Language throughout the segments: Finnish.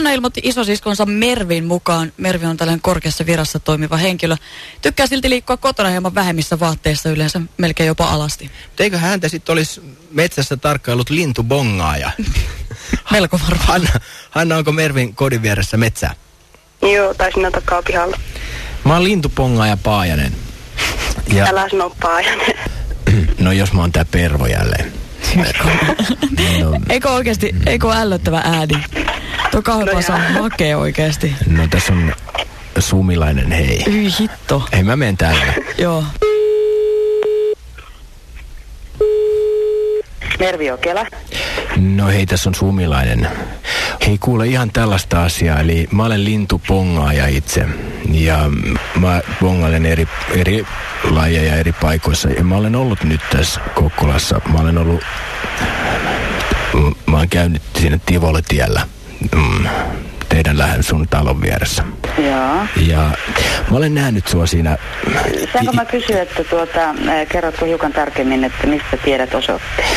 Anna ilmoitti isosiskonsa Mervin mukaan. Mervi on tällainen korkeassa virassa toimiva henkilö. Tykkää silti liikkua kotona hieman vähemmissä vaatteissa yleensä melkein jopa alasti. Eikö häntä sitten olisi metsässä tarkkailut lintubongaaja? Melko varmaan. Hanna, Hanna, onko Mervin kodin vieressä metsää? Joo, tai sinä takaa pihalla. Mä oon lintupongaaja Paajanen. Ja, Älä sano paajanen. no jos mä oon tää pervo jälleen. No, Eikö oikeesti, eikö ällöttävä ääni? Tuo kauhean saa makee oikeesti. no tässä on sumilainen hei. Hyi hitto. Hei mä menen täällä. Joo. Mervi Jokela. No hei, tässä on sumilainen. Hei, kuule ihan tällaista asiaa. Eli mä olen lintupongaaja itse. Ja mä bongailen eri, eri lajeja eri paikoissa. Ja mä olen ollut nyt tässä Kokkolassa. Mä olen ollut... Mä oon käynyt siinä Tivoletiellä. Mm, teidän lähen sun talon vieressä. Joo. Ja mä olen nähnyt sua siinä... Saanko mä kysyä, että tuota, kerrotko hiukan tarkemmin, että mistä tiedät osoitteen?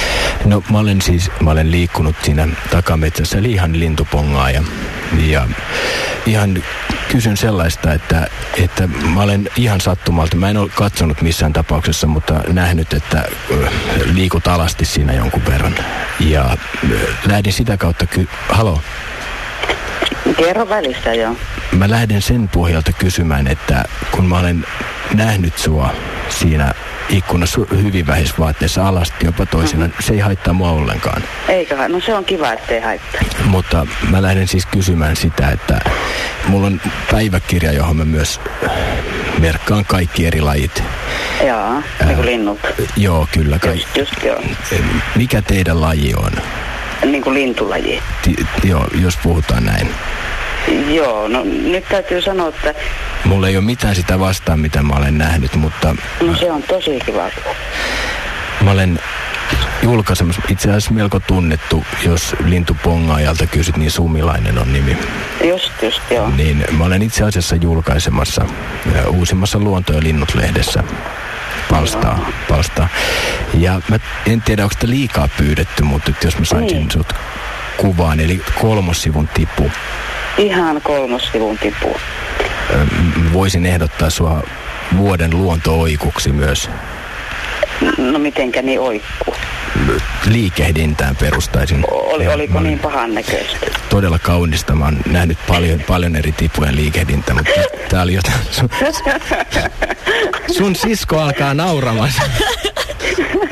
No mä olen siis, mä olen liikkunut siinä takametsässä, eli ihan lintupongaaja. Ja ihan kysyn sellaista, että, että mä olen ihan sattumalta, mä en ole katsonut missään tapauksessa, mutta nähnyt, että liikut alasti siinä jonkun verran. Ja lähdin sitä kautta, ky- halo, Kerro välistä joo. mä lähden sen pohjalta kysymään, että kun mä olen nähnyt sua siinä ikkunassa hyvin vähissä vaatteissa alasti jopa toisena, se ei haittaa mua ollenkaan. Eiköhän, no se on kiva, ettei haittaa. Mutta mä lähden siis kysymään sitä, että mulla on päiväkirja, johon mä myös merkkaan kaikki eri lajit. Joo, niin kuin linnut. Joo, kyllä. Ka- Just, just joo. mikä teidän laji on? Niin kuin lintulaji. Ti- joo, jos puhutaan näin. Joo, no nyt täytyy sanoa, että Mulla ei ole mitään sitä vastaan, mitä mä olen nähnyt, mutta no se on tosi kiva. mä olen julkaisemassa itse asiassa melko tunnettu, jos lintupongaajalta kysyt, niin Sumilainen on nimi. Just, just joo. Niin mä olen itse asiassa julkaisemassa ja uusimmassa Luonto- ja Linnut-lehdessä palstaa, palstaa. Ja mä en tiedä, onko sitä liikaa pyydetty, mutta jos mä saisin Niin. sut kuvaan, eli kolmossivun tipu. Ihan kolmossivun tipu. Voisin ehdottaa sua vuoden luonto-oikuksi myös. No mitenkä niin oikku? Liikehdintään perustaisin. Oli, oliko niin pahan näköistä? Todella kaunista. Mä oon nähnyt paljon, paljon eri tipujen liikehdintä, mutta tää oli jotain... Sun, sun sisko alkaa nauramaan.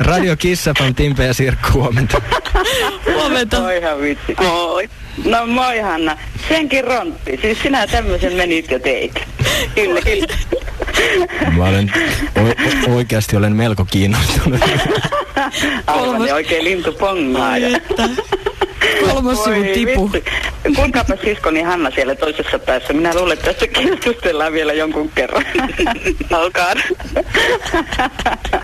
Radio Kissafam, Timpe ja Sirkku, huomenta. Huomenta. Oi ihan vitsi. Moi. No moi Hanna. Senkin rontti. Siis sinä tämmöisen menit jo teit. Kyllä, kyllä. Mä olen, o, oikeasti olen melko kiinnostunut. Aivan oikein lintupongaaja. Ai että. Kolmas sivun tipu. Kuinkaapa siskoni Hanna siellä toisessa päässä? Minä luulen, että tästä keskustellaan vielä jonkun kerran. Olkaa.